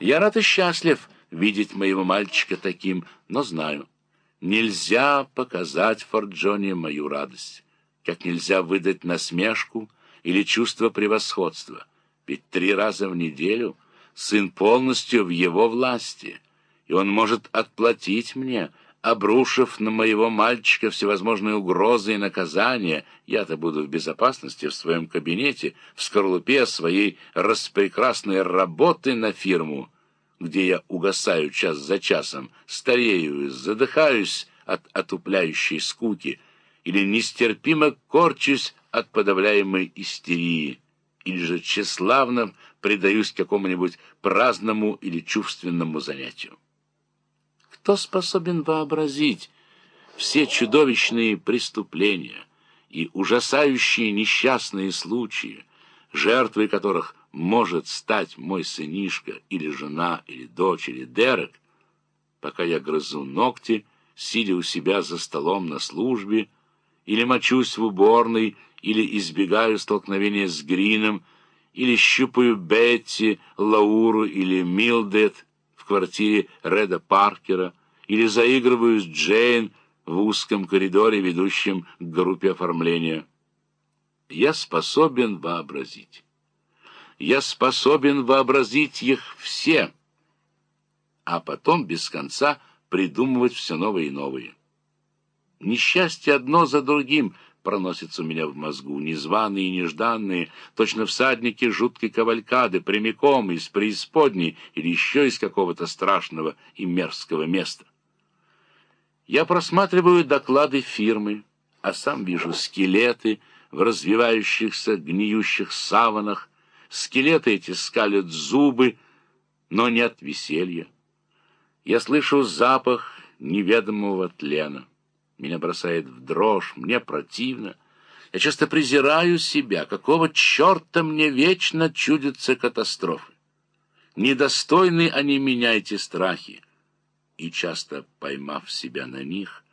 Я рад и счастлив видеть моего мальчика таким, но знаю, нельзя показать Форджоне мою радость, как нельзя выдать насмешку или чувство превосходства, ведь три раза в неделю сын полностью в его власти, и он может отплатить мне, обрушив на моего мальчика всевозможные угрозы и наказания, я-то буду в безопасности в своем кабинете, в скорлупе своей распрекрасной работы на фирму, где я угасаю час за часом, старею, задыхаюсь от отупляющей скуки или нестерпимо корчусь от подавляемой истерии, или же тщеславно предаюсь какому-нибудь праздному или чувственному занятию. Кто способен вообразить все чудовищные преступления и ужасающие несчастные случаи, жертвой которых может стать мой сынишка или жена, или дочь, или Дерек, пока я грызу ногти, сидя у себя за столом на службе, или мочусь в уборной, или избегаю столкновения с Грином, или щупаю Бетти, Лауру или Милдет, квартире Реда Паркера или заигрываю с Джейн в узком коридоре, ведущем к группе оформления. Я способен вообразить. Я способен вообразить их все, а потом без конца придумывать все новые и новые. Несчастье одно за другим — проносятся у меня в мозгу, незваные и нежданные, точно всадники жуткой кавалькады, прямиком из преисподней или еще из какого-то страшного и мерзкого места. Я просматриваю доклады фирмы, а сам вижу скелеты в развивающихся гниющих саванах. Скелеты эти скалят зубы, но не от веселья. Я слышу запах неведомого тлена. Меня бросает в дрожь, мне противно. Я часто презираю себя. Какого черта мне вечно чудятся катастрофы? Недостойны они меня, эти страхи. И часто, поймав себя на них,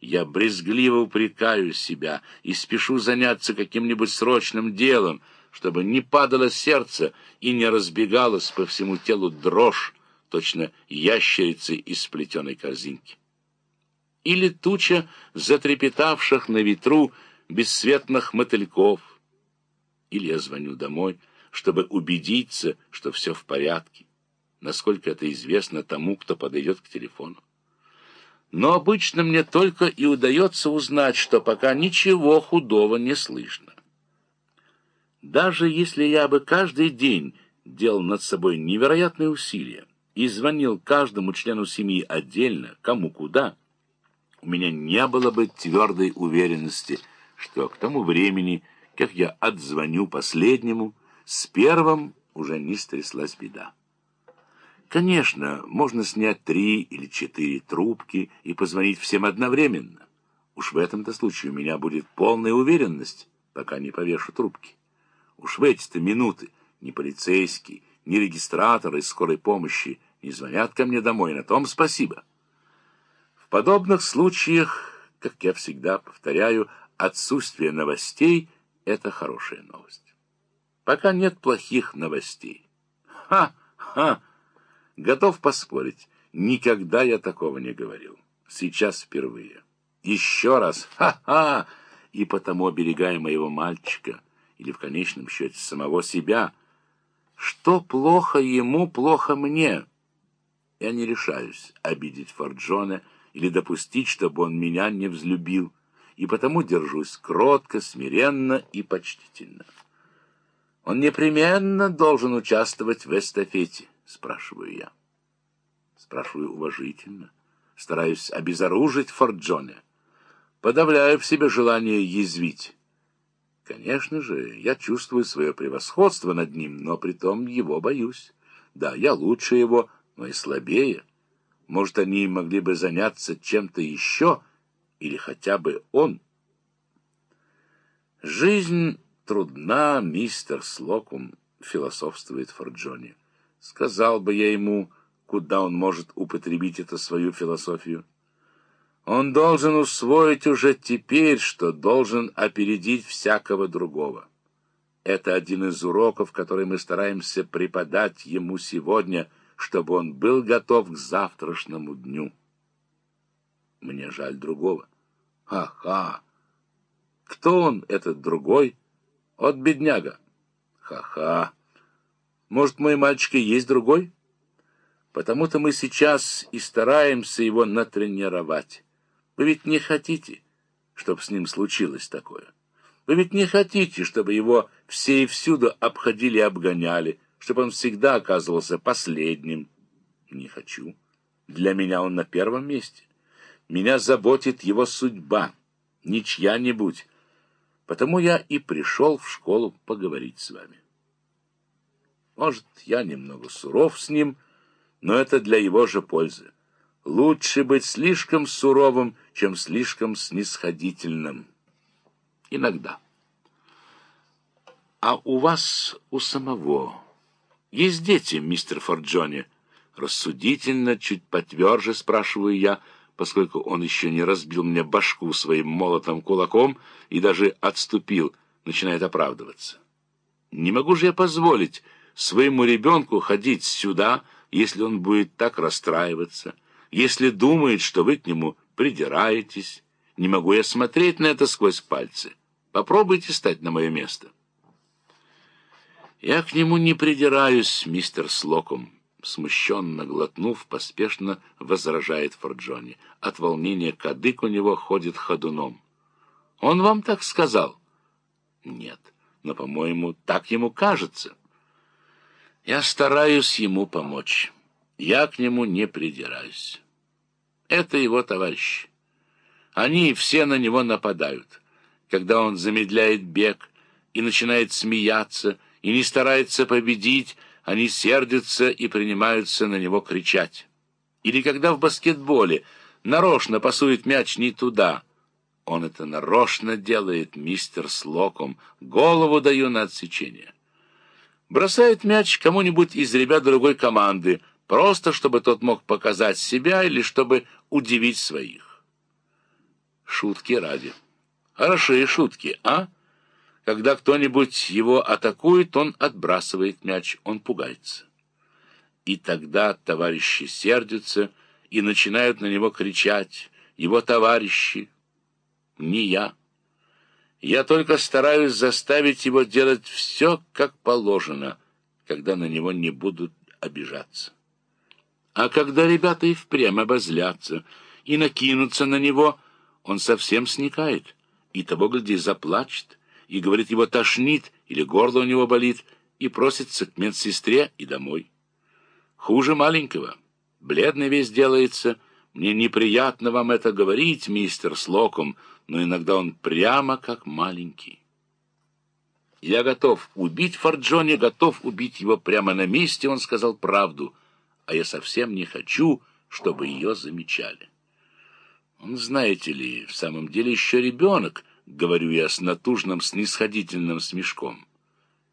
я брезгливо упрекаю себя и спешу заняться каким-нибудь срочным делом, чтобы не падало сердце и не разбегалось по всему телу дрожь, точно ящерицы из сплетенной корзинки или туча затрепетавших на ветру бесцветных мотыльков. Или я звоню домой, чтобы убедиться, что все в порядке, насколько это известно тому, кто подойдет к телефону. Но обычно мне только и удается узнать, что пока ничего худого не слышно. Даже если я бы каждый день делал над собой невероятные усилия и звонил каждому члену семьи отдельно, кому куда, у меня не было бы твердой уверенности, что к тому времени, как я отзвоню последнему, с первым уже не стряслась беда. Конечно, можно снять три или четыре трубки и позвонить всем одновременно. Уж в этом-то случае у меня будет полная уверенность, пока не повешу трубки. Уж в эти-то минуты ни полицейский, ни регистратор из скорой помощи не звонят ко мне домой, на том спасибо. В подобных случаях, как я всегда повторяю, отсутствие новостей — это хорошая новость. Пока нет плохих новостей. Ха-ха! Готов поспорить, никогда я такого не говорил. Сейчас впервые. Еще раз ха-ха! И потому оберегая моего мальчика, или в конечном счете самого себя, что плохо ему, плохо мне. Я не решаюсь обидеть Форджона, или допустить, чтобы он меня не взлюбил, и потому держусь кротко, смиренно и почтительно. Он непременно должен участвовать в эстафете, спрашиваю я. Спрашиваю уважительно, стараюсь обезоружить Форджоне, подавляю в себе желание язвить. Конечно же, я чувствую свое превосходство над ним, но при том его боюсь. Да, я лучше его, но и слабее. Может, они могли бы заняться чем-то еще, или хотя бы он. «Жизнь трудна, мистер Слокум», — философствует Форджони. «Сказал бы я ему, куда он может употребить эту свою философию. Он должен усвоить уже теперь, что должен опередить всякого другого. Это один из уроков, который мы стараемся преподать ему сегодня — чтобы он был готов к завтрашнему дню. Мне жаль другого. Ха-ха! Кто он, этот другой? От бедняга. Ха-ха! Может, мой мальчик и есть другой? Потому-то мы сейчас и стараемся его натренировать. Вы ведь не хотите, чтобы с ним случилось такое? Вы ведь не хотите, чтобы его все и всюду обходили и обгоняли, чтобы он всегда оказывался последним? Не хочу. Для меня он на первом месте. Меня заботит его судьба, не чья-нибудь. Потому я и пришел в школу поговорить с вами. Может, я немного суров с ним, но это для его же пользы. Лучше быть слишком суровым, чем слишком снисходительным. Иногда. А у вас, у самого, есть дети, мистер Форджони? Рассудительно, чуть потверже спрашиваю я, поскольку он еще не разбил мне башку своим молотым кулаком и даже отступил, начинает оправдываться. Не могу же я позволить своему ребенку ходить сюда, если он будет так расстраиваться, если думает, что вы к нему придираетесь. Не могу я смотреть на это сквозь пальцы. Попробуйте стать на мое место. Я к нему не придираюсь, мистер Слоком. Смущенно глотнув, поспешно возражает Форджони. От волнения кадык у него ходит ходуном. «Он вам так сказал?» «Нет, но, по-моему, так ему кажется». «Я стараюсь ему помочь. Я к нему не придираюсь. Это его товарищи. Они все на него нападают. Когда он замедляет бег и начинает смеяться, и не старается победить, они сердятся и принимаются на него кричать. Или когда в баскетболе нарочно пасует мяч не туда. Он это нарочно делает, мистер Слоком. Голову даю на отсечение. Бросает мяч кому-нибудь из ребят другой команды, просто чтобы тот мог показать себя или чтобы удивить своих. Шутки ради. Хорошие шутки, а? Когда кто-нибудь его атакует, он отбрасывает мяч, он пугается. И тогда товарищи сердятся и начинают на него кричать. Его товарищи, не я. Я только стараюсь заставить его делать все, как положено, когда на него не будут обижаться. А когда ребята и впрямь обозлятся и накинутся на него, он совсем сникает, и того, гляди, заплачет и, говорит, его тошнит или горло у него болит, и просится к медсестре и домой. Хуже маленького. Бледный весь делается. Мне неприятно вам это говорить, мистер Слоком, но иногда он прямо как маленький. Я готов убить Форджони, готов убить его прямо на месте, он сказал правду, а я совсем не хочу, чтобы ее замечали. Он, знаете ли, в самом деле еще ребенок, — говорю я с натужным снисходительным смешком.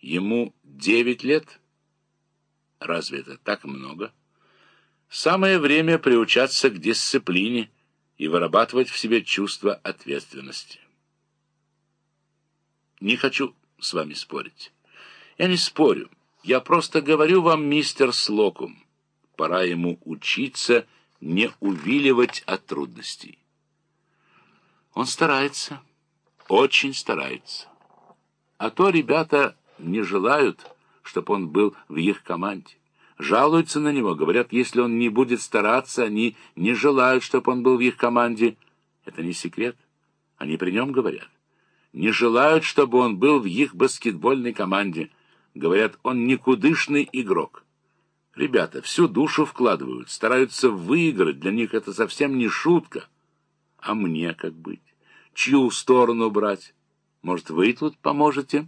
Ему девять лет? Разве это так много? Самое время приучаться к дисциплине и вырабатывать в себе чувство ответственности. Не хочу с вами спорить. Я не спорю. Я просто говорю вам, мистер Слокум, пора ему учиться не увиливать от трудностей. Он старается очень старается. А то ребята не желают, чтобы он был в их команде. Жалуются на него, говорят, если он не будет стараться, они не желают, чтобы он был в их команде. Это не секрет. Они при нем говорят. Не желают, чтобы он был в их баскетбольной команде. Говорят, он никудышный игрок. Ребята всю душу вкладывают, стараются выиграть. Для них это совсем не шутка. А мне как быть? Чью сторону брать. Может, вы тут поможете?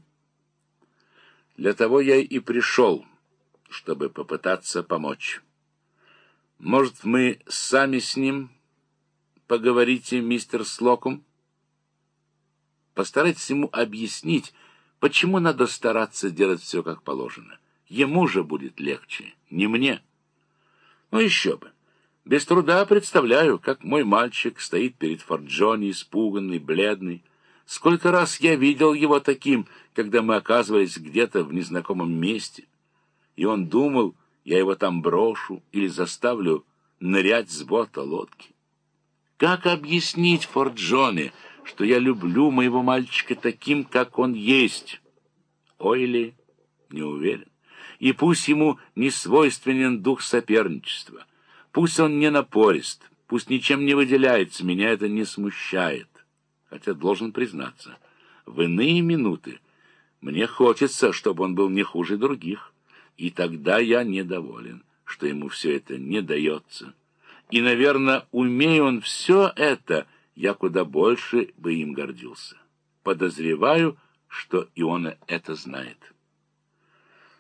Для того я и пришел, чтобы попытаться помочь. Может, мы сами с ним поговорите, мистер Слокум? Постарайтесь ему объяснить, почему надо стараться делать все как положено. Ему же будет легче, не мне. Ну, еще бы. Без труда представляю, как мой мальчик стоит перед Форджони, испуганный, бледный. Сколько раз я видел его таким, когда мы оказывались где-то в незнакомом месте. И он думал, я его там брошу или заставлю нырять с борта лодки. Как объяснить Форт Джоне, что я люблю моего мальчика таким, как он есть? Ойли не уверен. И пусть ему не свойственен дух соперничества, пусть он не напорист, пусть ничем не выделяется, меня это не смущает. Хотя должен признаться, в иные минуты мне хочется, чтобы он был не хуже других, и тогда я недоволен, что ему все это не дается. И, наверное, умея он все это, я куда больше бы им гордился. Подозреваю, что и он это знает».